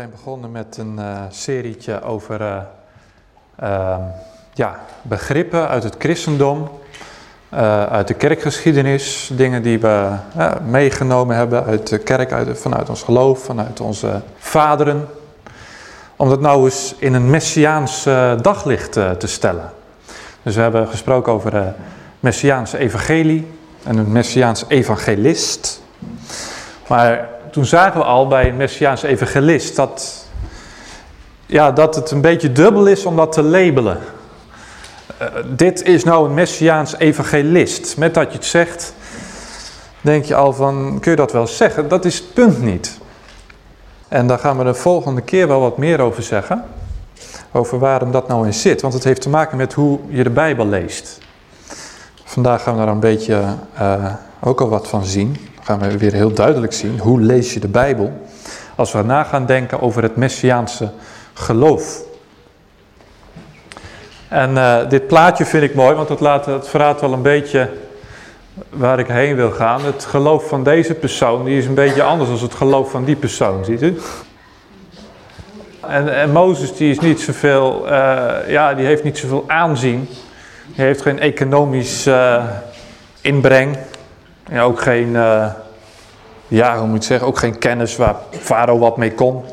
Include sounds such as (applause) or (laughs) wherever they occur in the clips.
Zijn begonnen met een uh, serietje over uh, uh, ja, begrippen uit het christendom, eh, uit de kerkgeschiedenis, dingen die we meegenomen hebben uit de kerk, uit, vanuit ons geloof, vanuit onze vaderen. Om dat nou eens in een messiaans daglicht te stellen. Dus we hebben gesproken over het messiaanse evangelie en een messiaans evangelist. Maar toen zagen we al bij een Messiaanse evangelist dat, ja, dat het een beetje dubbel is om dat te labelen. Uh, dit is nou een Messiaans evangelist. Met dat je het zegt, denk je al van, kun je dat wel zeggen? Dat is het punt niet. En daar gaan we de volgende keer wel wat meer over zeggen. Over waarom dat nou in zit. Want het heeft te maken met hoe je de Bijbel leest. Vandaag gaan we daar een beetje uh, ook al wat van zien gaan we weer heel duidelijk zien. Hoe lees je de Bijbel? Als we na gaan denken over het Messiaanse geloof. En uh, dit plaatje vind ik mooi, want het, laat, het verraadt wel een beetje waar ik heen wil gaan. Het geloof van deze persoon die is een beetje anders dan het geloof van die persoon, ziet u? En, en Mozes die is niet zoveel, uh, ja, die heeft niet zoveel aanzien. Die heeft geen economisch uh, inbreng. Ja, ook geen, uh, ja, hoe moet ik zeggen, ook geen kennis waar Farao wat mee kon.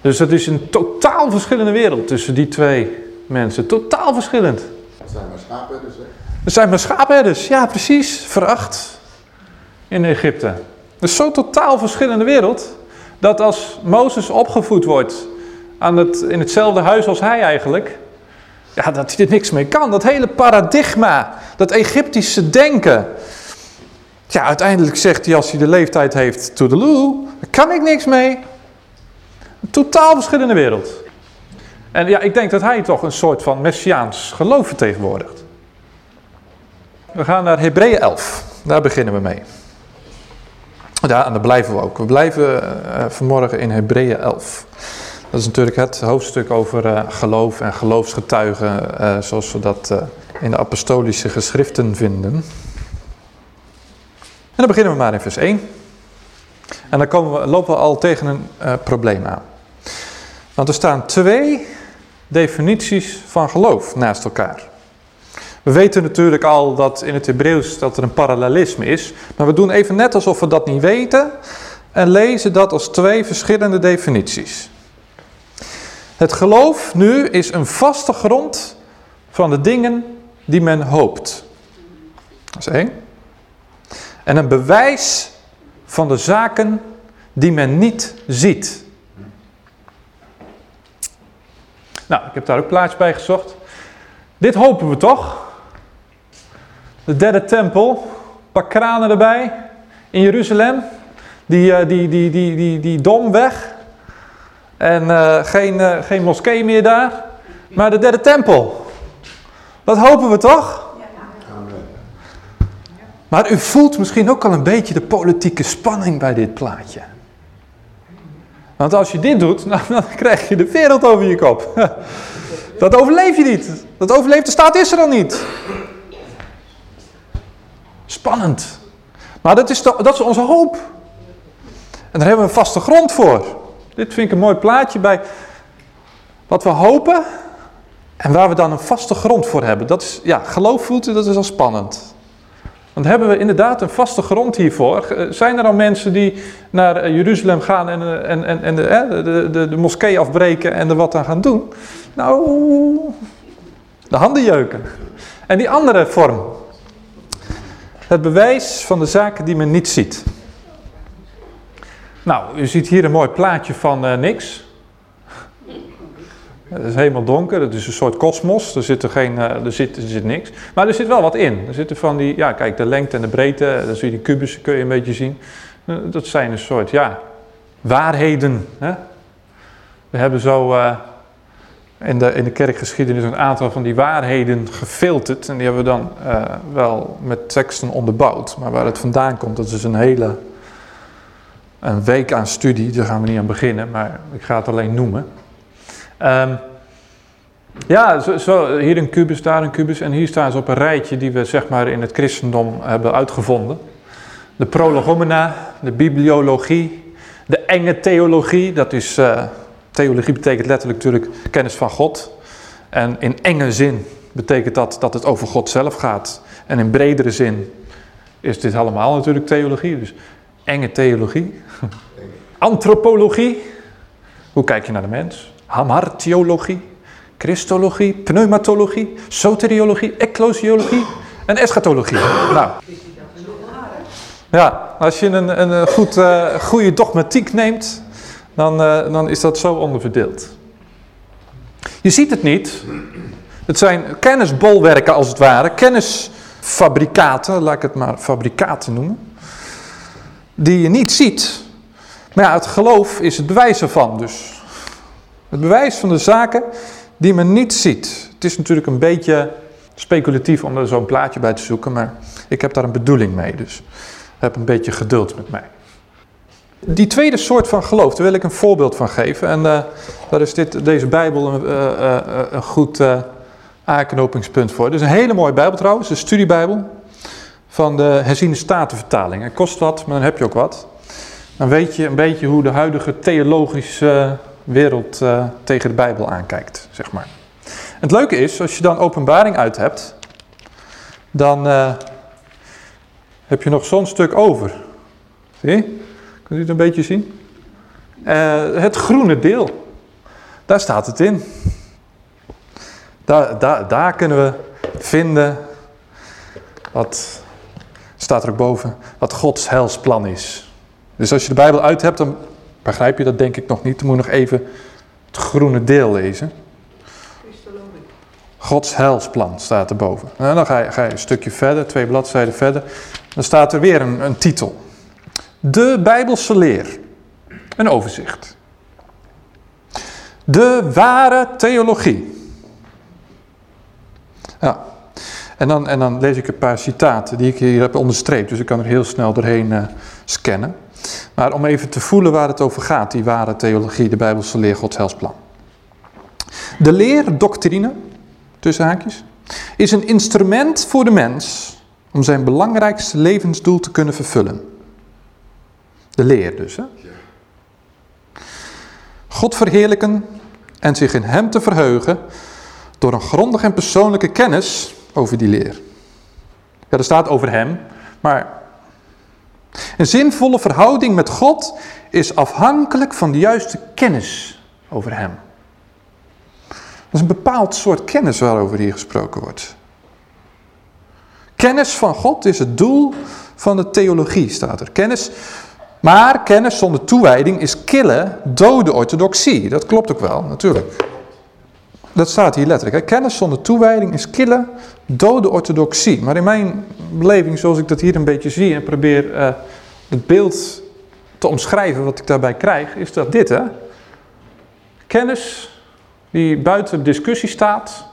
Dus het is een totaal verschillende wereld tussen die twee mensen. Totaal verschillend. Het zijn maar schaapherders, hè? Het zijn maar schaapherders, ja precies. Veracht in Egypte. Dus zo'n totaal verschillende wereld. Dat als Mozes opgevoed wordt aan het, in hetzelfde huis als hij eigenlijk. Ja, dat hij er niks mee kan. Dat hele paradigma, dat Egyptische denken. Ja, uiteindelijk zegt hij als hij de leeftijd heeft, toedeloe, daar kan ik niks mee. Een totaal verschillende wereld. En ja, ik denk dat hij toch een soort van messiaans geloof vertegenwoordigt. We gaan naar Hebreeën 11. Daar beginnen we mee. Daar, en daar blijven we ook. We blijven uh, vanmorgen in Hebreeën 11. Dat is natuurlijk het hoofdstuk over uh, geloof en geloofsgetuigen, uh, zoals we dat in de apostolische geschriften vinden. En dan beginnen we maar in vers 1. En dan komen we, lopen we al tegen een uh, probleem aan. Want er staan twee definities van geloof naast elkaar. We weten natuurlijk al dat in het Hebreeuws dat er een parallelisme is. Maar we doen even net alsof we dat niet weten. En lezen dat als twee verschillende definities. Het geloof nu is een vaste grond van de dingen die men hoopt. Dat is één. En een bewijs van de zaken die men niet ziet. Nou, ik heb daar ook plaats bij gezocht. Dit hopen we toch? De derde tempel, paar kranen erbij in Jeruzalem. Die, die, die, die, die, die dom weg. En uh, geen, uh, geen moskee meer daar. Maar de derde tempel. Dat hopen we toch? Maar u voelt misschien ook al een beetje de politieke spanning bij dit plaatje. Want als je dit doet, (laughs) nou, dan krijg je de wereld over je kop. (laughs) Dat overleef je niet. Dat overleeft de staat Israël niet. Spannend. Maar dat is, dat is onze hoop. En daar hebben we een vaste grond voor. Dit vind ik een mooi plaatje bij wat we hopen en waar we dan een vaste grond voor hebben. Dat is, ja, geloof voelt u, dat is al spannend. Want hebben we inderdaad een vaste grond hiervoor? Zijn er al mensen die naar eh, Jeruzalem gaan en, eh, en, en, en de, de, de, de moskee afbreken en er wat aan gaan doen? Nou, de handen jeuken. En die andere vorm. Het bewijs van de zaken die men niet ziet. Nou, u ziet hier een mooi plaatje van uh, niks. Het is helemaal donker, het is een soort kosmos, er, zit er, geen, er, zit, er zit niks. Maar er zit wel wat in. Er zitten van die, ja kijk, de lengte en de breedte, dan zie je die kubussen, kun je een beetje zien. Dat zijn een soort, ja, waarheden. Hè? We hebben zo uh, in, de, in de kerkgeschiedenis een aantal van die waarheden gefilterd. En die hebben we dan wel met teksten onderbouwd. Maar waar het vandaan komt, dat is een hele een week aan studie. Daar gaan we niet aan beginnen, maar ik ga het alleen noemen. Um, ja, zo, hier een kubus, daar een kubus. En hier staan ze op een rijtje die we zeg maar in het christendom hebben uitgevonden. De prolegomena, de bibliologie, De enge theologie, dat is, uh, theologie betekent letterlijk natuurlijk kennis van God. En in enge zin betekent dat dat het over God zelf gaat. En in bredere zin is dit allemaal natuurlijk theologie. Dus enge theologie. (laughs) Antropologie. Hoe kijk je naar de mens? Hamartiologie. Christologie. Pneumatologie. Soteriologie. Ecclesiologie. En eschatologie. Nou. Ja, als je een, een goed, uh, goede dogmatiek neemt, dan, uh, dan is dat zo onderverdeeld. Je ziet het niet. Het zijn kennisbolwerken als het ware, kennisfabrikaten, laat ik het maar fabrikaten noemen, die je niet ziet. Maar ja, het geloof is het bewijs ervan dus. Het bewijs van de zaken die men niet ziet. Het is natuurlijk een beetje speculatief om er zo'n plaatje bij te zoeken, maar ik heb daar een bedoeling mee, dus heb een beetje geduld met mij. Die tweede soort van geloof, daar wil ik een voorbeeld van geven. En uh, daar is dit, deze Bijbel een, uh, uh, een goed aanknopingspunt voor. Het is een hele mooie Bijbel trouwens, een studiebijbel van de herziene statenvertaling. Het kost wat, maar dan heb je ook wat. Dan weet je een beetje hoe de huidige theologische wereld tegen de Bijbel aankijkt, zeg maar. het leuke is, als je dan openbaring uit hebt, dan heb je nog zo'n stuk over. Zie Kunt u het een beetje zien? Uh, het groene deel. Daar staat het in. Daar, daar, daar kunnen we vinden wat, staat er ook boven, wat Gods helsplan is. Dus als je de Bijbel uit hebt, dan begrijp je dat denk ik nog niet. Dan moet je nog even het groene deel lezen. Gods helsplan staat erboven. En nou, dan ga je, ga je, een stukje verder, twee bladzijden verder. Dan staat er weer een, een titel. De Bijbelse leer. Een overzicht. De ware theologie. Ja. En dan, en dan lees ik een paar citaten die ik hier heb onderstreept. Dus ik kan er heel snel doorheen uh, scannen. Maar om even te voelen waar het over gaat, die ware theologie, de Bijbelse leer, Gods helsplan. De leer, doctrine, tussen haakjes, is een instrument voor de mens om zijn belangrijkste levensdoel te kunnen vervullen. De leer dus. Hè? God verheerlijken en zich in hem te verheugen door een grondige en persoonlijke kennis over die leer. Ja, er staat over hem, maar een zinvolle verhouding met God is afhankelijk van de juiste kennis over hem. Dat is een bepaald soort kennis waarover hier gesproken wordt. Kennis van God is het doel van de theologie, staat er. Kennis maar kennis zonder toewijding is kille, dode orthodoxie. Dat klopt ook wel, natuurlijk. Dat staat hier letterlijk. Kennis zonder toewijding is kille, dode orthodoxie. Maar in mijn beleving, zoals ik dat hier een beetje zie en probeer uh, het beeld te omschrijven wat ik daarbij krijg, is dat dit. Hè? Kennis die buiten discussie staat,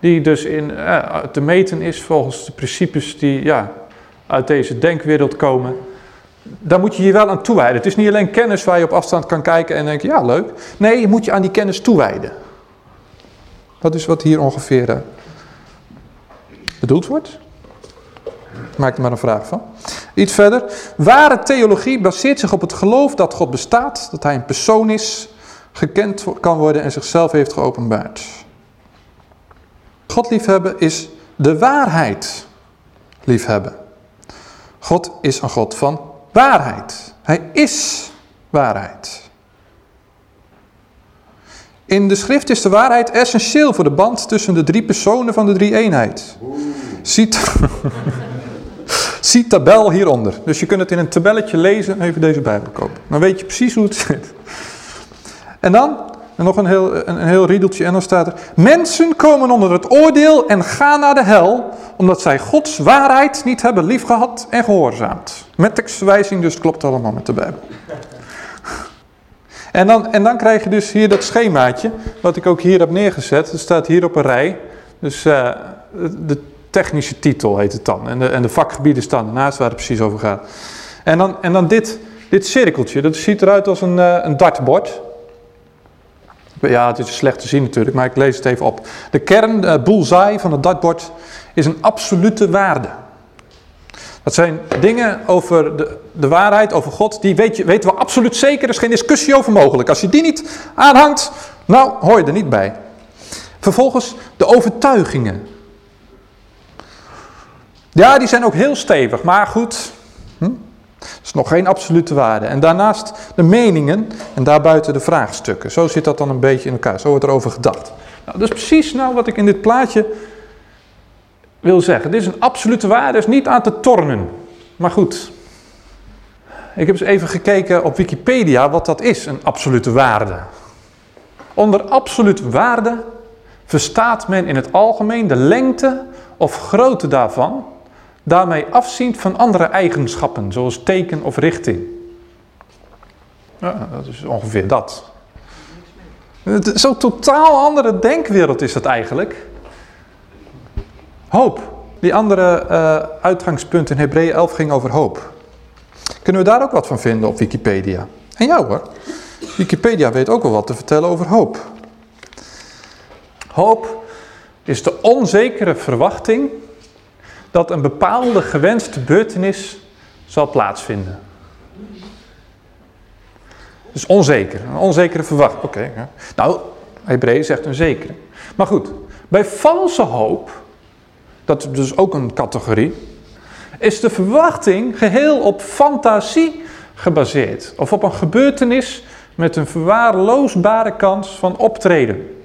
die dus in, uh, te meten is volgens de principes die ja, uit deze denkwereld komen daar moet je je wel aan toewijden. Het is niet alleen kennis waar je op afstand kan kijken en denken, ja leuk. Nee, je moet je aan die kennis toewijden. Dat is wat hier ongeveer uh, bedoeld wordt. Maak er maar een vraag van. Iets verder. Ware theologie baseert zich op het geloof dat God bestaat, dat hij een persoon is, gekend kan worden en zichzelf heeft geopenbaard. God liefhebben is de waarheid liefhebben. God is een God van waarheid. Hij is waarheid. In de schrift is de waarheid essentieel voor de band tussen de drie personen van de drie eenheid. Ziet, (laughs) Zie tabel hieronder. Dus je kunt het in een tabelletje lezen en even deze Bijbel kopen. Dan weet je precies hoe het zit. En dan, nog een heel, een heel riedeltje en dan staat er... Mensen komen onder het oordeel en gaan naar de hel omdat zij Gods waarheid niet hebben liefgehad en gehoorzaamd. Met tekstverwijzing, dus het klopt allemaal met de Bijbel. En dan, en dan krijg je dus hier dat schemaatje, wat ik ook hier heb neergezet. Het staat hier op een rij. Dus uh, de technische titel heet het dan. En de, en de vakgebieden staan ernaast waar het precies over gaat. En dan, en dan dit, dit cirkeltje, dat ziet eruit als een, uh, een dartbord. Ja, het is slecht te zien natuurlijk, maar ik lees het even op. De kern, uh, bullseye van het dartbord is een absolute waarde. Dat zijn dingen over de, de waarheid, over God, die weet weten we absoluut zeker. Er is geen discussie over mogelijk. Als je die niet aanhangt, nou hoor je er niet bij. Vervolgens de overtuigingen. Ja, die zijn ook heel stevig, maar goed, hm? dat is nog geen absolute waarde. En daarnaast de meningen en daarbuiten de vraagstukken. Zo zit dat dan een beetje in elkaar, zo wordt erover gedacht. Nou, dat is precies nou wat ik in dit plaatje wil zeggen. Dit is een absolute waarde, is niet aan te tornen. Maar goed, ik heb eens even gekeken op Wikipedia wat dat is, een absolute waarde. Onder absolute waarde verstaat men in het algemeen de lengte of grootte daarvan, daarmee afziend van andere eigenschappen, zoals teken of richting. Ja, dat is ongeveer dat. Zo'n totaal andere denkwereld is dat eigenlijk. Hoop. Die andere uh, uitgangspunt in Hebreeën 11 ging over hoop. Kunnen we daar ook wat van vinden op Wikipedia? En jou hoor. Wikipedia weet ook wel wat te vertellen over hoop. Hoop is de onzekere verwachting dat een bepaalde gewenste gebeurtenis zal plaatsvinden. Dus onzeker, een onzekere verwachting. Oké, nou, Hebreeën zegt een zekere. Maar goed, bij valse hoop, dat is dus ook een categorie, is de verwachting geheel op fantasie gebaseerd. Of op een gebeurtenis met een verwaarloosbare kans van optreden.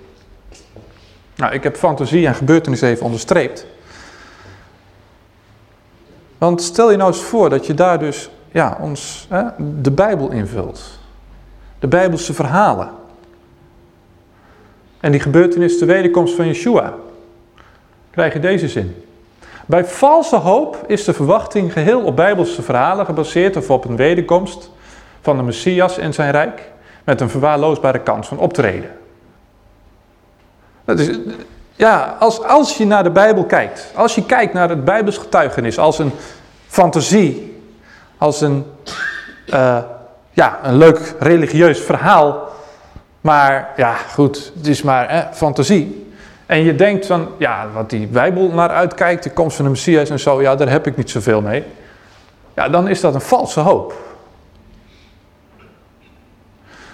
Nou, ik heb fantasie en gebeurtenis even onderstreept. Want stel je nou eens voor dat je daar dus ja, ons, hè, de Bijbel invult. De Bijbelse verhalen. En die gebeurtenis de wederkomst van Yeshua. Krijg je deze zin. Bij valse hoop is de verwachting geheel op Bijbelse verhalen gebaseerd of op een wederkomst van de Messias en zijn rijk met een verwaarloosbare kans van optreden. Dat is, ja, als, als je naar de Bijbel kijkt, als je kijkt naar het Bijbels getuigenis als een fantasie, als een, uh, ja, een leuk religieus verhaal, maar ja, goed, het is maar eh, fantasie. En je denkt van, ja, wat die Bijbel naar uitkijkt, de komst van de Messias en zo, ja, daar heb ik niet zoveel mee. Ja, dan is dat een valse hoop.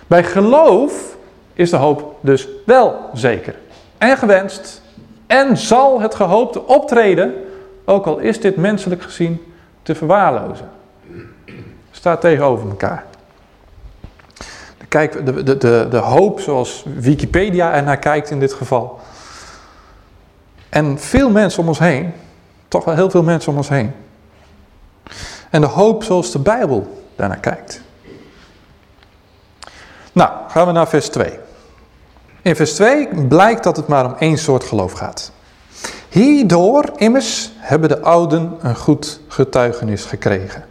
Bij geloof is de hoop dus wel zeker en gewenst en zal het gehoopte optreden, ook al is dit menselijk gezien te verwaarlozen. Staat tegenover elkaar. Kijk, de, de, de, de hoop zoals Wikipedia er naar kijkt in dit geval. En veel mensen om ons heen, toch wel heel veel mensen om ons heen. En de hoop zoals de Bijbel daarnaar kijkt. Nou, gaan we naar vers 2. In vers 2 blijkt dat het maar om één soort geloof gaat. Hierdoor immers hebben de ouden een goed getuigenis gekregen.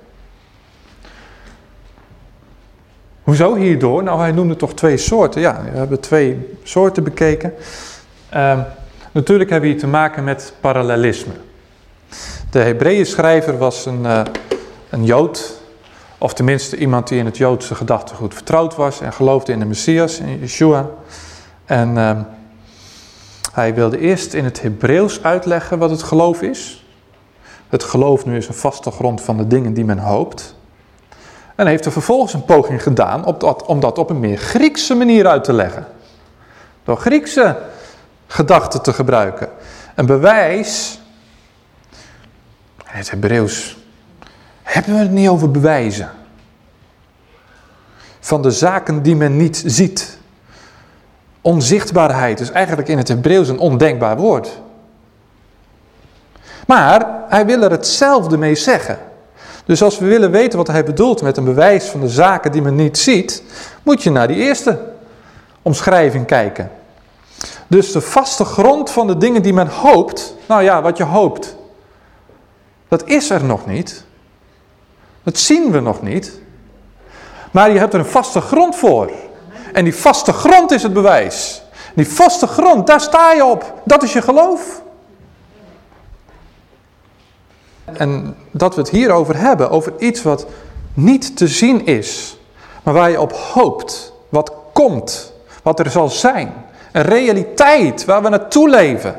Hoezo hierdoor? Nou, hij noemde toch twee soorten. Ja, we hebben twee soorten bekeken. Uh, natuurlijk hebben we hier te maken met parallelisme. De Hebreeën schrijver was een, uh, een Jood, of tenminste iemand die in het Joodse gedachtegoed vertrouwd was en geloofde in de Messias, in Yeshua. En uh, hij wilde eerst in het Hebreeuws uitleggen wat het geloof is. Het geloof nu is een vaste grond van de dingen die men hoopt. En heeft er vervolgens een poging gedaan dat, om dat op een meer Griekse manier uit te leggen. Door Griekse gedachten te gebruiken. Een bewijs, in het Hebreeuws hebben we het niet over bewijzen. Van de zaken die men niet ziet. Onzichtbaarheid is eigenlijk in het Hebreeuws een ondenkbaar woord. Maar hij wil er hetzelfde mee zeggen. Dus als we willen weten wat hij bedoelt met een bewijs van de zaken die men niet ziet, moet je naar die eerste omschrijving kijken. Dus de vaste grond van de dingen die men hoopt, nou ja, wat je hoopt, dat is er nog niet. Dat zien we nog niet. Maar je hebt er een vaste grond voor. En die vaste grond is het bewijs. Die vaste grond, daar sta je op. Dat is je geloof. En dat we het hierover hebben, over iets wat niet te zien is, maar waar je op hoopt, wat komt, wat er zal zijn. Een realiteit waar we naartoe leven.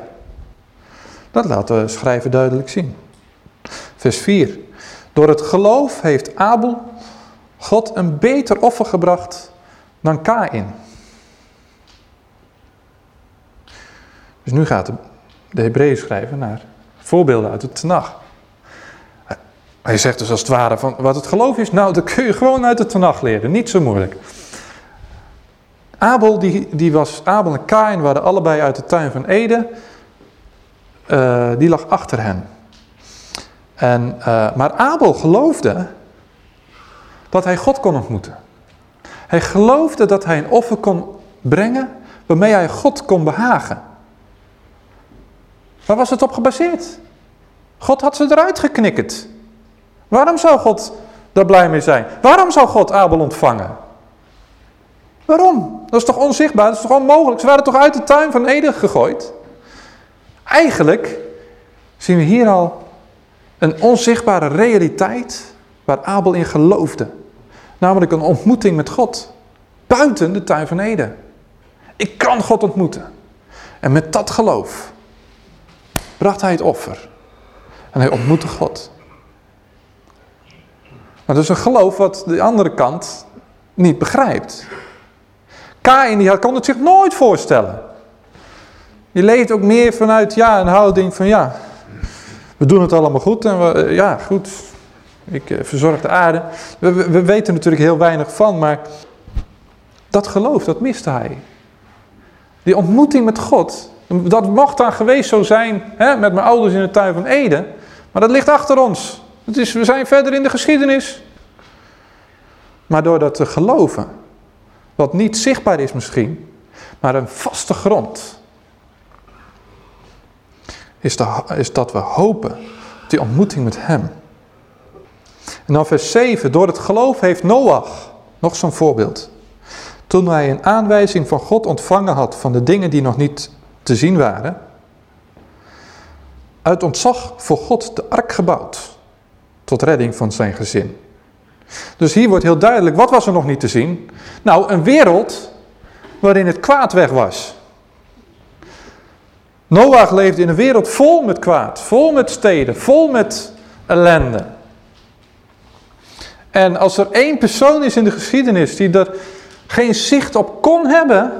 Dat laat de schrijver duidelijk zien. Vers 4. Door het geloof heeft Abel God een beter offer gebracht dan Kain. Dus nu gaat de Hebreeën schrijven naar voorbeelden uit het Tenach. Hij zegt dus als het ware van wat het geloof is, nou dat kun je gewoon uit het Tenach leren, niet zo moeilijk. Abel, die, die was, Abel en Kain waren allebei uit de tuin van Eden. Uh, die lag achter hen. En, uh, maar Abel geloofde dat hij God kon ontmoeten. Hij geloofde dat hij een offer kon brengen waarmee hij God kon behagen. Waar was het op gebaseerd? God had ze eruit geknikkerd. Waarom zou God daar blij mee zijn? Waarom zou God Abel ontvangen? Waarom? Dat is toch onzichtbaar, dat is toch onmogelijk? Ze waren toch uit de tuin van Eden gegooid? Eigenlijk zien we hier al een onzichtbare realiteit waar Abel in geloofde. Namelijk een ontmoeting met God. Buiten de tuin van Eden. Ik kan God ontmoeten. En met dat geloof bracht hij het offer. En hij ontmoette God. Maar dat is een geloof wat de andere kant niet begrijpt. Kain die kon het zich nooit voorstellen. Je leeft ook meer vanuit ja, een houding van ja, we doen het allemaal goed en we, eh, ja goed, ik eh, verzorg de aarde. We, we, weten natuurlijk heel weinig van, maar dat geloof, dat miste hij. Die ontmoeting met God, dat mocht dan geweest zo zijn hè, met mijn ouders in de tuin van Eden, maar dat ligt achter ons. Het is, we zijn verder in de geschiedenis. Maar door dat te geloven, wat niet zichtbaar is misschien, maar een vaste grond, is, is dat we hopen op die ontmoeting met hem. En dan vers 7, door het geloof heeft Noach, nog zo'n voorbeeld. Toen hij een aanwijzing van God ontvangen had van de dingen die nog niet te zien waren, uit ontzag voor God de ark gebouwd, tot redding van zijn gezin. Dus hier wordt heel duidelijk, wat was er nog niet te zien? Nou, een wereld waarin het kwaad weg was. Noach leefde in een wereld vol met kwaad, vol met steden, vol met ellende. En als er één persoon is in de geschiedenis die er geen zicht op kon hebben,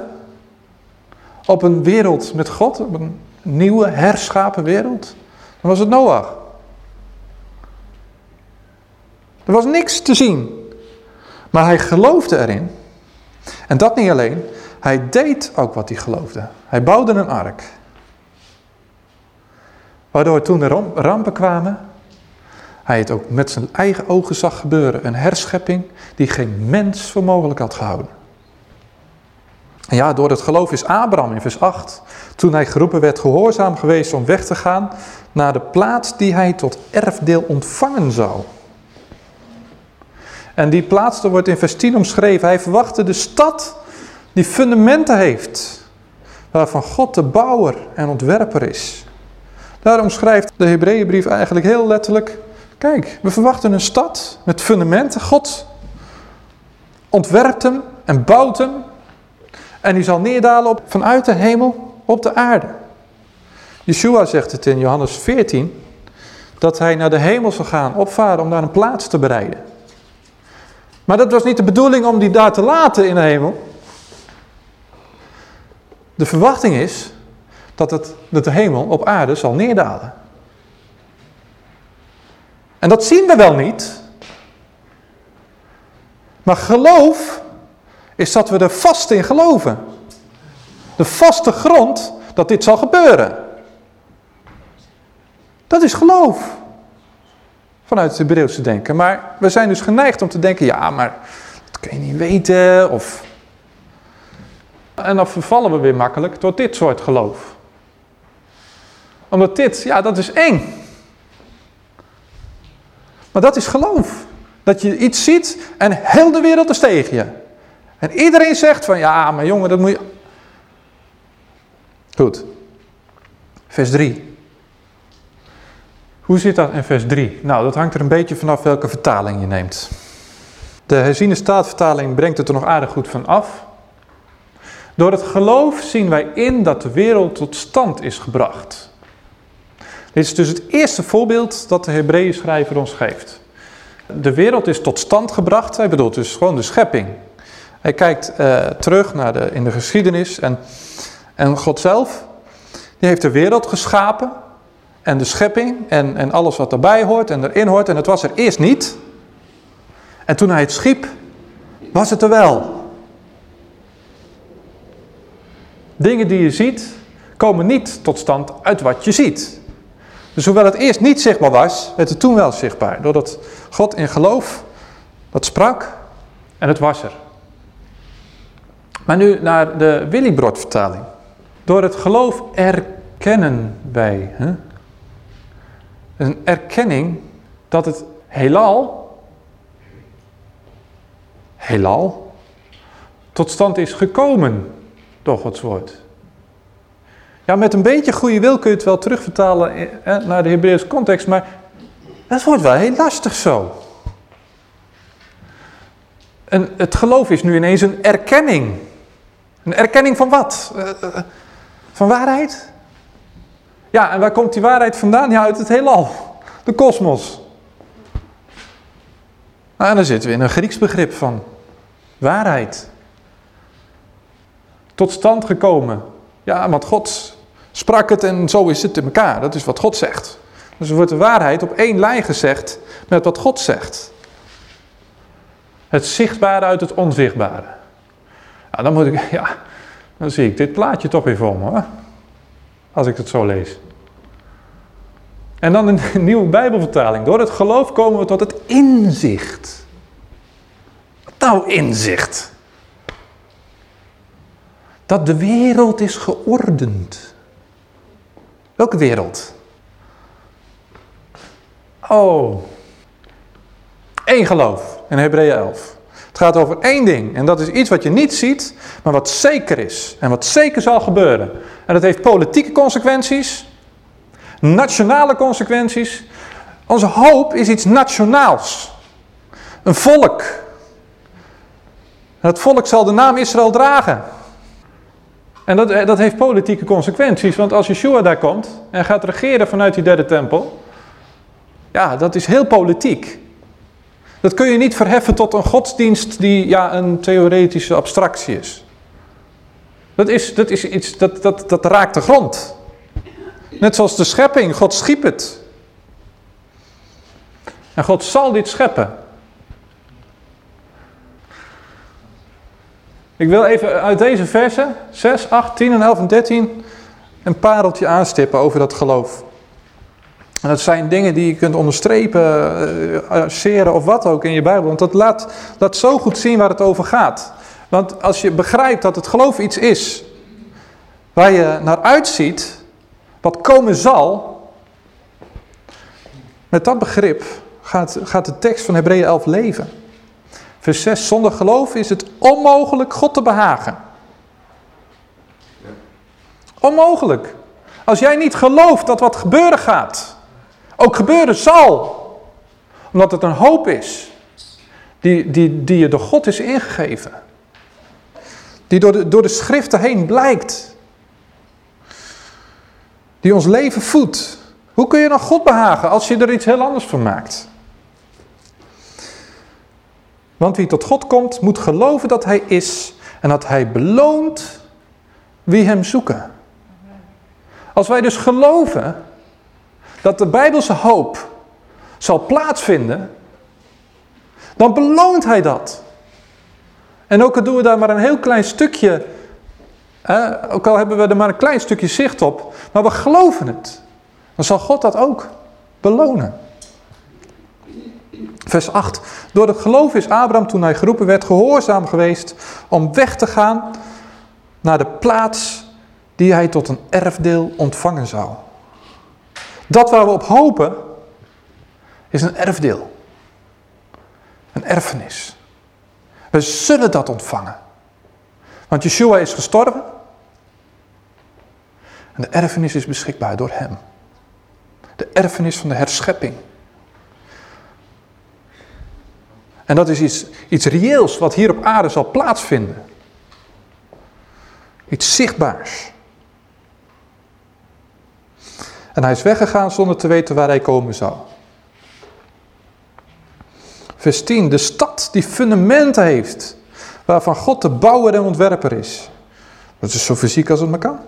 op een wereld met God, op een nieuwe herschapen wereld, dan was het Noach. Er was niks te zien. Maar hij geloofde erin. En dat niet alleen, hij deed ook wat hij geloofde. Hij bouwde een ark. Waardoor toen er rampen kwamen, hij het ook met zijn eigen ogen zag gebeuren. Een herschepping die geen mens voor mogelijk had gehouden. En ja, door het geloof is Abraham in vers 8, toen hij geroepen werd gehoorzaam geweest om weg te gaan naar de plaats die hij tot erfdeel ontvangen zou. En die plaats, wordt in vers 10 omschreven, hij verwachtte de stad die fundamenten heeft, waarvan God de bouwer en ontwerper is. Daarom schrijft de Hebreeënbrief eigenlijk heel letterlijk, kijk, we verwachten een stad met fundamenten. God ontwerpt hem en bouwt hem en die zal neerdalen op, vanuit de hemel op de aarde. Yeshua zegt het in Johannes 14, dat hij naar de hemel zal gaan, opvaren om daar een plaats te bereiden. Maar dat was niet de bedoeling om die daar te laten in de hemel. De verwachting is dat, het, de hemel op aarde zal neerdalen. En dat zien we wel niet. Maar geloof is dat we er vast in geloven. De vaste grond dat dit zal gebeuren. Dat is geloof vanuit het Hebreeuwse denken. Maar we zijn dus geneigd om te denken, ja, maar dat kun je niet weten. Of... En dan vervallen we weer makkelijk tot dit soort geloof. Omdat dit, ja, dat is eng. Maar dat is geloof. Dat je iets ziet en heel de wereld is tegen je. En iedereen zegt van, ja, maar jongen, dat moet je... Goed. Vers 3. Hoe zit dat in vers 3? Nou, dat hangt er een beetje vanaf welke vertaling je neemt. De herziene staatvertaling brengt het er nog aardig goed van af. Door het geloof zien wij in dat de wereld tot stand is gebracht. Dit is dus het eerste voorbeeld dat de Hebreeën schrijver ons geeft. De wereld is tot stand gebracht. Hij bedoelt dus gewoon de schepping. Hij kijkt uh, terug naar de, in de geschiedenis. En, en God zelf, die heeft de wereld geschapen. En de schepping en, en alles wat erbij hoort en erin hoort. En het was er eerst niet. En toen hij het schiep, was het er wel. Dingen die je ziet, komen niet tot stand uit wat je ziet. Dus hoewel het eerst niet zichtbaar was, werd het toen wel zichtbaar. Doordat God in geloof dat sprak en het was er. Maar nu naar de Willibrord vertaling. Door het geloof erkennen wij. Hè? Een erkenning dat het heelal, heelal, tot stand is gekomen door Gods woord. Ja, met een beetje goede wil kun je het wel terugvertalen naar de Hebreeuwse context, maar het wordt wel heel lastig zo. En het geloof is nu ineens een erkenning. Een erkenning van wat? Eh, eh, van waarheid? Ja, en waar komt die waarheid vandaan? Ja, uit het heelal. De kosmos. Nou, en dan zitten we in een Grieks begrip van waarheid. Tot stand gekomen. Ja, want God sprak het en zo is het in elkaar. Dat is wat God zegt. Dus er wordt de waarheid op één lijn gezegd met wat God zegt. Het zichtbare uit het onzichtbare. Nou, dan moet ik, ja, dan zie ik dit plaatje toch weer voor me hoor. Als ik het zo lees. En dan een (laughs) nieuwe Bijbelvertaling. Door het geloof komen we tot het inzicht. Wat nou inzicht? Dat de wereld is geordend. Welke wereld? Oh, één geloof in Hebreeën 11. Het gaat over één ding en dat is iets wat je niet ziet, maar wat zeker is en wat zeker zal gebeuren. En dat heeft politieke consequenties, nationale consequenties. Onze hoop is iets nationaals. Een volk. En dat volk zal de naam Israël dragen. En dat, dat heeft politieke consequenties, want als Yeshua daar komt en gaat regeren vanuit die derde tempel, ja, dat is heel politiek. Dat kun je niet verheffen tot een godsdienst die ja, een theoretische abstractie is. Dat, is, dat, is iets, dat, dat, dat raakt de grond. Net zoals de schepping, God schiep het. En God zal dit scheppen. Ik wil even uit deze versen, 6, 8, 10 en 11 en 13, een pareltje aanstippen over dat geloof. En dat zijn dingen die je kunt onderstrepen, uh, of wat ook in je Bijbel. Want dat laat, laat zo goed zien waar het over gaat. Want als je begrijpt dat het geloof iets is waar je naar uitziet, wat komen zal, met dat begrip gaat, gaat de tekst van Hebreeën 11 leven. Vers 6, zonder geloof is het onmogelijk God te behagen. Onmogelijk. Als jij niet gelooft dat wat gebeuren gaat, ook gebeuren zal, omdat het een hoop is, die, die, die je door God is ingegeven. Die door de, door de schriften heen blijkt. Die ons leven voedt. Hoe kun je dan God behagen als je er iets heel anders van maakt? Want wie tot God komt, moet geloven dat Hij is en dat Hij beloont wie Hem zoeken. Als wij dus geloven dat de Bijbelse hoop zal plaatsvinden, dan beloont Hij dat. En ook al doen we daar maar een heel klein stukje, hè, ook al hebben we er maar een klein stukje zicht op, maar we geloven het, dan zal God dat ook belonen. Vers 8. Door het geloof is Abraham toen hij geroepen werd gehoorzaam geweest om weg te gaan naar de plaats die hij tot een erfdeel ontvangen zou. Dat waar we op hopen is een erfdeel. Een erfenis. We zullen dat ontvangen. Want Yeshua is gestorven. En de erfenis is beschikbaar door hem. De erfenis van de herschepping. En dat is iets, iets reëels wat hier op aarde zal plaatsvinden. Iets zichtbaars. En hij is weggegaan zonder te weten waar hij komen zou. Vers 10. De stad die fundamenten heeft. Waarvan God de bouwer en ontwerper is. Dat is zo fysiek als het maar kan.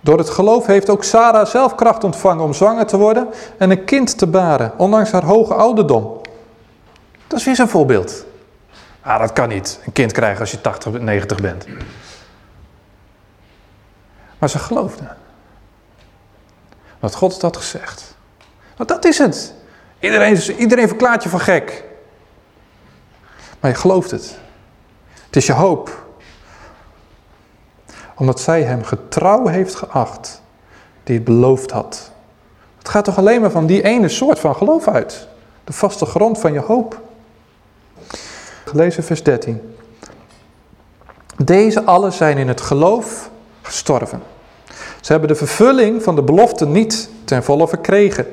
Door het geloof heeft ook Sarah zelf kracht ontvangen om zwanger te worden en een kind te baren, ondanks haar hoge ouderdom. Dat is weer zo'n voorbeeld. Ah, dat kan niet. Een kind krijgen als je 80, 90 bent. Maar ze geloofde. Want God had gezegd. Want dat is het. Iedereen, iedereen verklaart je van gek. Maar je gelooft het. Het is je hoop. Omdat zij hem getrouw heeft geacht. Die het beloofd had. Het gaat toch alleen maar van die ene soort van geloof uit. De vaste grond van je hoop. Gelezen vers 13. Deze allen zijn in het geloof gestorven. Ze hebben de vervulling van de belofte niet ten volle verkregen,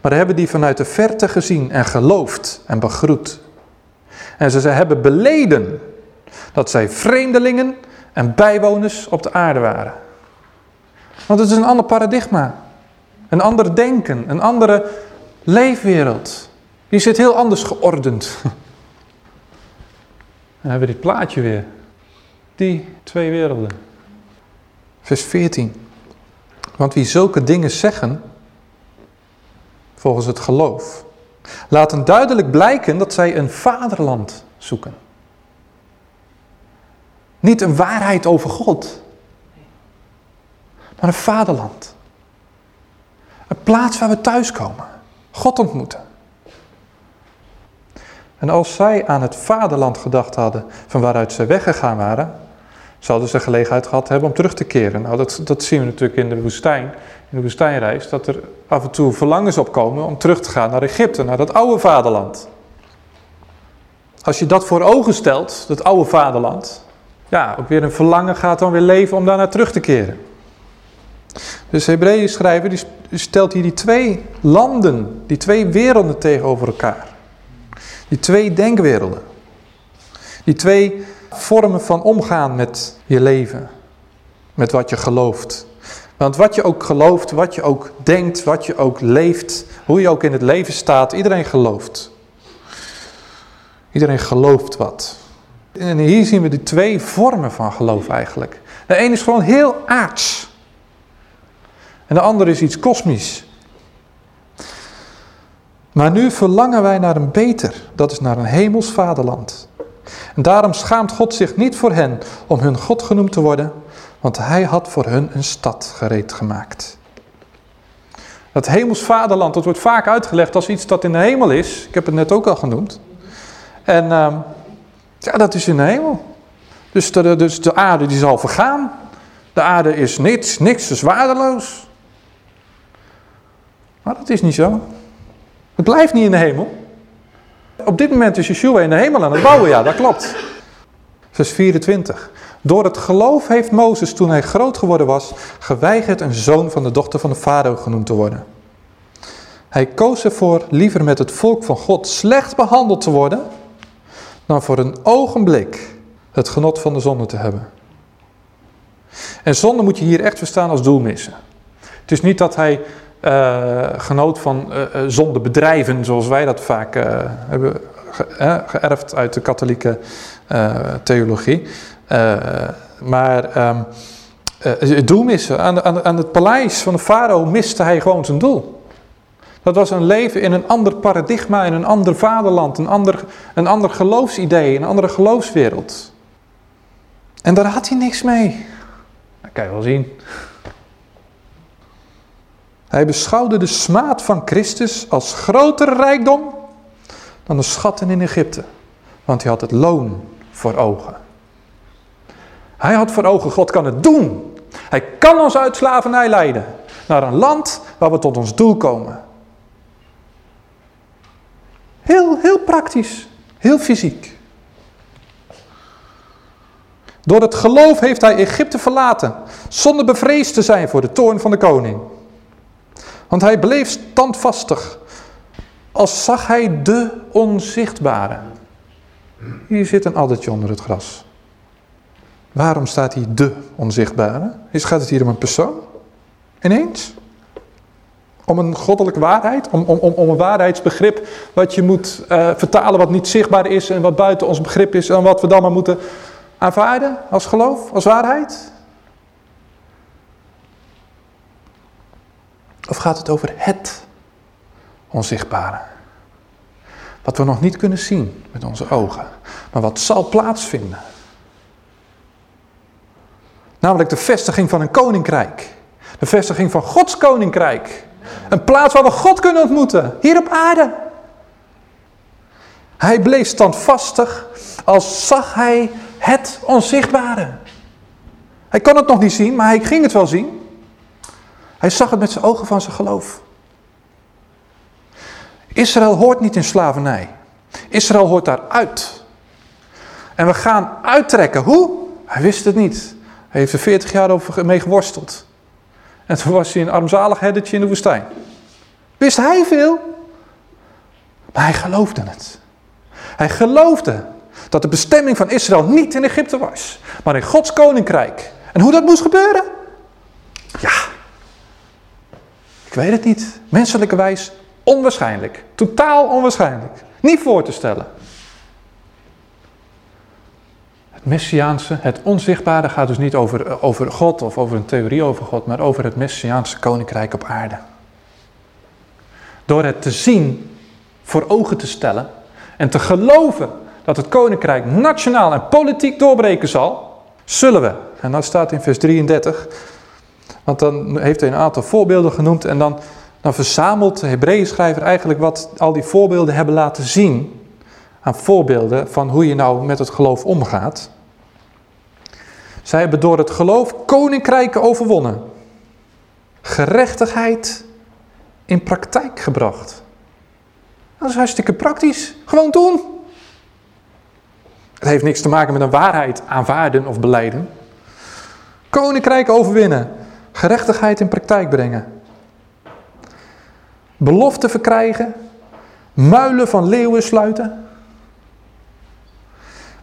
maar hebben die vanuit de verte gezien en geloofd en begroet. En ze hebben beleden dat zij vreemdelingen en bijwoners op de aarde waren. Want het is een ander paradigma, een ander denken, een andere leefwereld. Die zit heel anders geordend. (laughs) Dan hebben we dit plaatje weer. Die twee werelden. Vers 14. Want wie zulke dingen zeggen, volgens het geloof, laten duidelijk blijken dat zij een vaderland zoeken. Niet een waarheid over God, maar een vaderland. Een plaats waar we thuiskomen, God ontmoeten. En als zij aan het vaderland gedacht hadden van waaruit ze weggegaan waren, zouden ze gelegenheid gehad hebben om terug te keren. Nou, dat, dat zien we natuurlijk in de woestijn, in de woestijnreis, dat er af en toe verlangens opkomen om terug te gaan naar Egypte, naar dat oude vaderland. Als je dat voor ogen stelt, dat oude vaderland, ja, ook weer een verlangen gaat dan weer leven om daar naar terug te keren. Dus de Hebreeën schrijver die stelt hier die twee landen, die twee werelden tegenover elkaar. Die twee denkwerelden. Die twee vormen van omgaan met je leven. Met wat je gelooft. Want wat je ook gelooft, wat je ook denkt, wat je ook leeft, hoe je ook in het leven staat, iedereen gelooft. Iedereen gelooft wat. En hier zien we die twee vormen van geloof eigenlijk. De ene is gewoon heel aards. En de andere is iets kosmisch. Maar nu verlangen wij naar een beter, dat is naar een hemels vaderland. En daarom schaamt God zich niet voor hen om hun God genoemd te worden, want hij had voor hun een stad gereed gemaakt. Dat hemels vaderland, dat wordt vaak uitgelegd als iets dat in de hemel is. Ik heb het net ook al genoemd. En uh, ja, dat is in de hemel. Dus de, dus de aarde die zal vergaan. De aarde is niks, niks is waardeloos. Maar dat is niet zo. Het blijft niet in de hemel. Op dit moment is Yeshua in de hemel aan het bouwen, ja, dat klopt. Vers 24. Door het geloof heeft Mozes, toen hij groot geworden was, geweigerd een zoon van de dochter van de farao genoemd te worden. Hij koos ervoor liever met het volk van God slecht behandeld te worden, dan voor een ogenblik het genot van de zonde te hebben. En zonde moet je hier echt verstaan als doelmissen. Het is niet dat hij uh, genoot van uh, zondebedrijven, zoals wij dat vaak hebben geërfd uit de katholieke theologie. maar um, het doel missen. Aan, aan, aan het paleis van de farao miste hij gewoon zijn doel. Dat was een leven in een ander paradigma, in een ander vaderland, een ander, een ander geloofsidee, een andere geloofswereld. En daar had hij niks mee. Dat kan je wel zien. Hij beschouwde de smaad van Christus als groter rijkdom dan de schatten in Egypte. Want hij had het loon voor ogen. Hij had voor ogen, God kan het doen. Hij kan ons uit slavernij leiden. Naar een land waar we tot ons doel komen. Heel, heel praktisch. Heel fysiek. Door het geloof heeft hij Egypte verlaten. Zonder bevreesd te zijn voor de toorn van de koning. Want hij bleef standvastig, als zag hij de onzichtbare. Hier zit een addertje onder het gras. Waarom staat hier de onzichtbare? Is, gaat het hier om een persoon? Ineens? Om een goddelijke waarheid, om, om, om een waarheidsbegrip wat je moet uh, vertalen wat niet zichtbaar is en wat buiten ons begrip is en wat we dan maar moeten aanvaarden als geloof, als waarheid? Of gaat het over het onzichtbare? Wat we nog niet kunnen zien met onze ogen, maar wat zal plaatsvinden. Namelijk de vestiging van een koninkrijk. De vestiging van Gods koninkrijk. Een plaats waar we God kunnen ontmoeten, hier op aarde. Hij bleef standvastig als zag hij het onzichtbare. Hij kon het nog niet zien, maar hij ging het wel zien. Hij zag het met zijn ogen van zijn geloof. Israël hoort niet in slavernij. Israël hoort daaruit. En we gaan uittrekken. Hoe? Hij wist het niet. Hij heeft er 40 jaar over mee geworsteld. En toen was hij een armzalig herdertje in de woestijn. Wist hij veel? Maar hij geloofde het. Hij geloofde dat de bestemming van Israël niet in Egypte was, maar in Gods koninkrijk. En hoe dat moest gebeuren? Ja, weet het niet. Menselijke wijs onwaarschijnlijk. Totaal onwaarschijnlijk. Niet voor te stellen. Het Messiaanse, het onzichtbare gaat dus niet over, over God of over een theorie over God, maar over het Messiaanse koninkrijk op aarde. Door het te zien, voor ogen te stellen en te geloven dat het koninkrijk nationaal en politiek doorbreken zal, zullen we, en dat staat in vers 33, want dan heeft hij een aantal voorbeelden genoemd en dan, dan verzamelt de Hebreeën schrijver eigenlijk wat al die voorbeelden hebben laten zien aan voorbeelden van hoe je nou met het geloof omgaat. Zij hebben door het geloof koninkrijken overwonnen. Gerechtigheid in praktijk gebracht. Dat is hartstikke praktisch. Gewoon doen. Het heeft niks te maken met een waarheid aanvaarden of beleiden. Koninkrijk overwinnen. Gerechtigheid in praktijk brengen. Belofte verkrijgen. Muilen van leeuwen sluiten.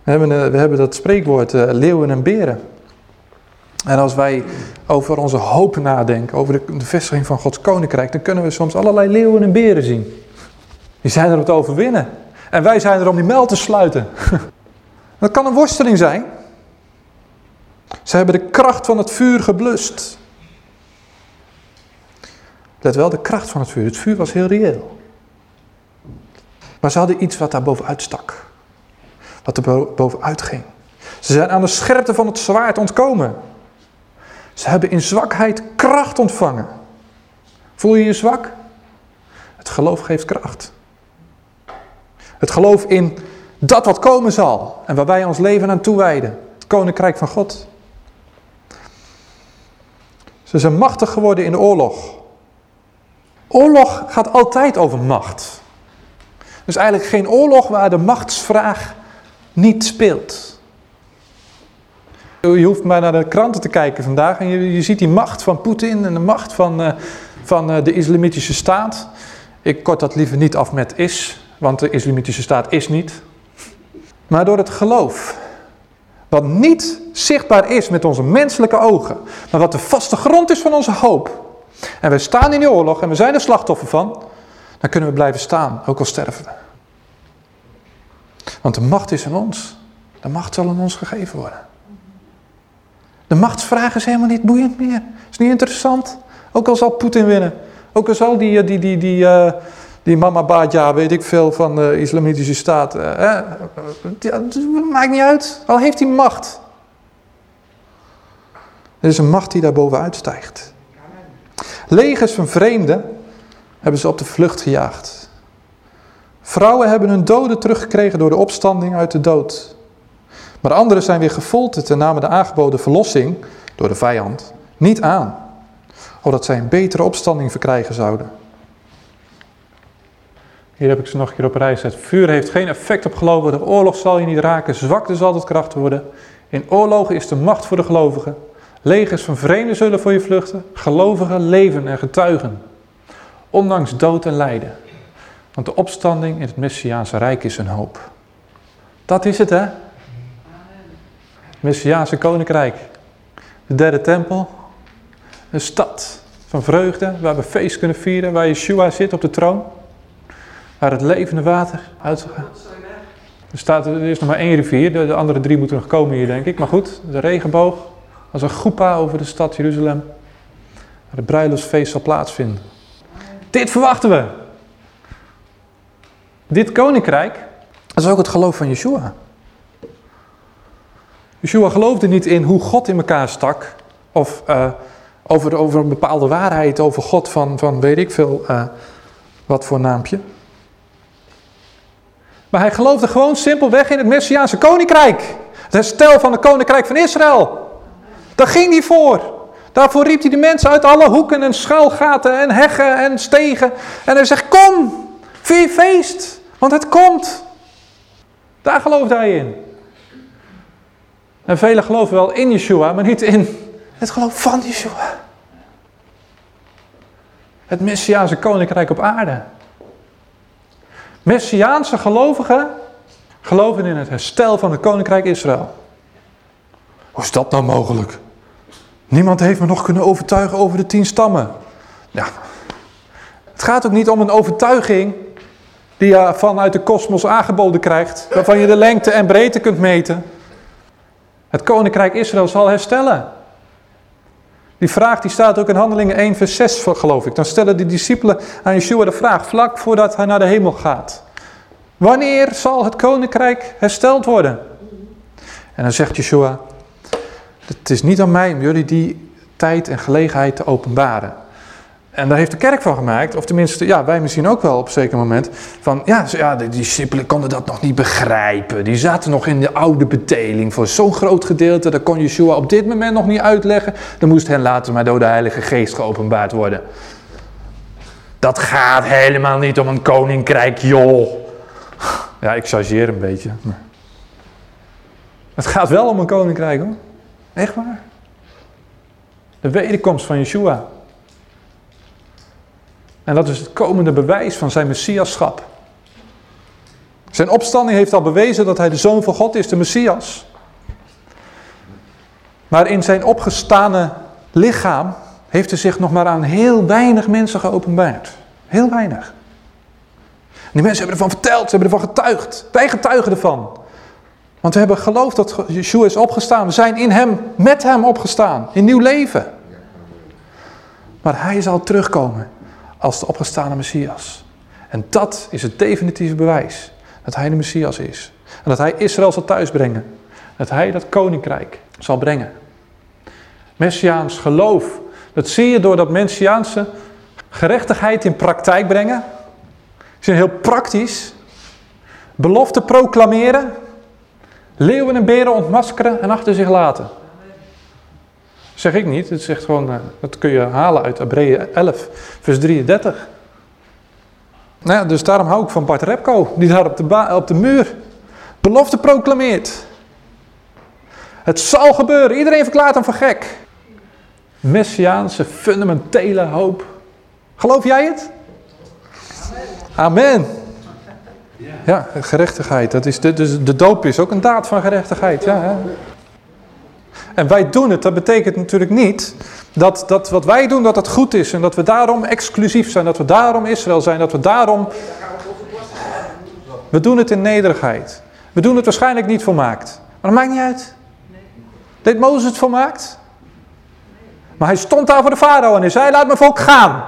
We hebben, eh, we hebben dat spreekwoord uh, leeuwen en beren. En als wij over onze hoop nadenken, over de, vestiging van Gods koninkrijk, dan kunnen we soms allerlei leeuwen en beren zien. Die zijn er om te overwinnen. En wij zijn er om die mel te sluiten. (laughs) Dat kan een worsteling zijn. Ze hebben de kracht van het vuur geblust. Let wel, de kracht van het vuur. Het vuur was heel reëel. Maar ze hadden iets wat daar bovenuit stak. Wat er bovenuit ging. Ze zijn aan de scherpte van het zwaard ontkomen. Ze hebben in zwakheid kracht ontvangen. Voel je je zwak? Het geloof geeft kracht. Het geloof in dat wat komen zal en waar wij ons leven aan toewijden. Het koninkrijk van God. Ze zijn machtig geworden in de oorlog. Oorlog gaat altijd over macht. Dus eigenlijk geen oorlog waar de machtsvraag niet speelt. Je hoeft maar naar de kranten te kijken vandaag en je, je ziet die macht van Poetin en de macht van, uh, van uh, de islamitische staat. Ik kort dat liever niet af met is, want de islamitische staat is niet. Maar door het geloof, wat niet zichtbaar is met onze menselijke ogen, maar wat de vaste grond is van onze hoop. En we staan in die oorlog en we zijn er slachtoffer van, dan kunnen we blijven staan, ook al sterven we. Want de macht is in ons. De macht zal in ons gegeven worden. De machtsvraag is helemaal niet boeiend meer. Is niet interessant. Ook al zal Poetin winnen. Ook al zal die, die, die, die, uh, die mama Baadja, weet ik veel, van de islamitische staat. Uh, maakt niet uit. Al heeft hij macht. Er is een macht die daar bovenuit stijgt. Legers van vreemden hebben ze op de vlucht gejaagd. Vrouwen hebben hun doden teruggekregen door de opstanding uit de dood. Maar anderen zijn weer gefolterd en namen de aangeboden verlossing door de vijand niet aan. Opdat zij een betere opstanding verkrijgen zouden. Hier heb ik ze nog een keer op reis gezet. Vuur heeft geen effect op geloven. De oorlog zal je niet raken. Zwakte zal het kracht worden. In oorlogen is de macht voor de gelovigen. Legers van vreemden zullen voor je vluchten. Gelovigen leven en getuigen. Ondanks dood en lijden. Want de opstanding in het Messiaanse Rijk is een hoop. Dat is het hè. Messiaanse koninkrijk. De derde tempel. Een stad van vreugde, waar we feest kunnen vieren, waar Yeshua zit op de troon. Waar het levende water uitgaat. Er, staat, er is nog maar één rivier, de andere drie moeten nog komen hier denk ik. Maar goed, de regenboog als een goepa over de stad Jeruzalem. Waar het bruiloftsfeest zal plaatsvinden. Dit verwachten we. Dit koninkrijk, is ook het geloof van Yeshua. Yeshua geloofde niet in hoe God in elkaar stak. Of uh, over, over een bepaalde waarheid over God van, van weet ik veel uh, wat voor naampje. Maar hij geloofde gewoon simpelweg in het Messiaanse koninkrijk. Het herstel van het koninkrijk van Israël. Daar ging hij voor. Daarvoor riep hij de mensen uit alle hoeken en schuilgaten en heggen en stegen. En hij zegt, kom, vier feest, want het komt. Daar geloofde hij in. En velen geloven wel in Yeshua, maar niet in het geloof van Yeshua. Het Messiaanse koninkrijk op aarde. Messiaanse gelovigen geloven in het herstel van het koninkrijk Israël. Hoe is dat nou mogelijk? Niemand heeft me nog kunnen overtuigen over de tien stammen. Ja. Het gaat ook niet om een overtuiging die je vanuit de kosmos aangeboden krijgt, waarvan je de lengte en breedte kunt meten. Het koninkrijk Israël zal herstellen. Die vraag die staat ook in Handelingen 1 vers 6 geloof ik. Dan stellen de discipelen aan Yeshua de vraag, vlak voordat hij naar de hemel gaat. Wanneer zal het koninkrijk hersteld worden? En dan zegt Yeshua, het is niet aan mij om jullie die tijd en gelegenheid te openbaren. En daar heeft de kerk van gemaakt, of tenminste, ja, wij misschien ook wel op een zeker moment, van ja, ja de discipelen konden dat nog niet begrijpen. Die zaten nog in de oude beteling voor zo'n groot gedeelte, dat kon Yeshua op dit moment nog niet uitleggen. Dan moest hen later maar door de Heilige Geest geopenbaard worden. Dat gaat helemaal niet om een koninkrijk, joh. Ja, ik chargeer een beetje. Het gaat wel om een koninkrijk, hoor. Echt waar. De wederkomst van Yeshua. En dat is het komende bewijs van zijn messiaschap. Zijn opstanding heeft al bewezen dat hij de Zoon van God is, de Messias. Maar in zijn opgestane lichaam heeft hij zich nog maar aan heel weinig mensen geopenbaard. Heel weinig. die mensen hebben ervan verteld, ze hebben ervan getuigd. Wij getuigen ervan. Want we hebben geloofd dat Yeshua is opgestaan. We zijn in hem, met hem opgestaan. In nieuw leven. Maar hij zal terugkomen als de opgestane Messias. En dat is het definitieve bewijs. Dat hij de Messias is. En dat hij Israël zal thuisbrengen. Dat hij dat koninkrijk zal brengen. Messiaans geloof. Dat zie je door dat Messiaanse gerechtigheid in praktijk brengen. Is heel praktisch. Belofte proclameren. Leeuwen en beren ontmaskeren en achter zich laten. Zeg ik niet, het zegt gewoon, eh, dat kun je halen uit Hebreeën 11, vers 33. Nou ja, dus daarom hou ik van Bart Repko, die daar op de, op de muur belofte proclameert. Het zal gebeuren, iedereen verklaart hem voor gek. Messiaanse, fundamentele hoop. Geloof jij het? Amen. Ja, gerechtigheid. Dat is de, dus de doop is ook een daad van gerechtigheid. Ja, hè? En wij doen het, dat betekent natuurlijk niet dat, dat wat wij doen, dat het goed is. En dat we daarom exclusief zijn, dat we daarom Israël zijn, dat we daarom... We doen het in nederigheid. We doen het waarschijnlijk niet volmaakt. Maar dat maakt niet uit. Deed Mozes het volmaakt? Maar hij stond daar voor de farao en hij zei, laat mijn volk gaan.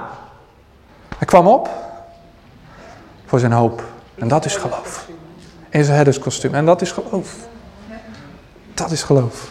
Hij kwam op voor zijn hoop. En dat is geloof. In zijn herderskostuum. En dat is geloof. Dat is geloof.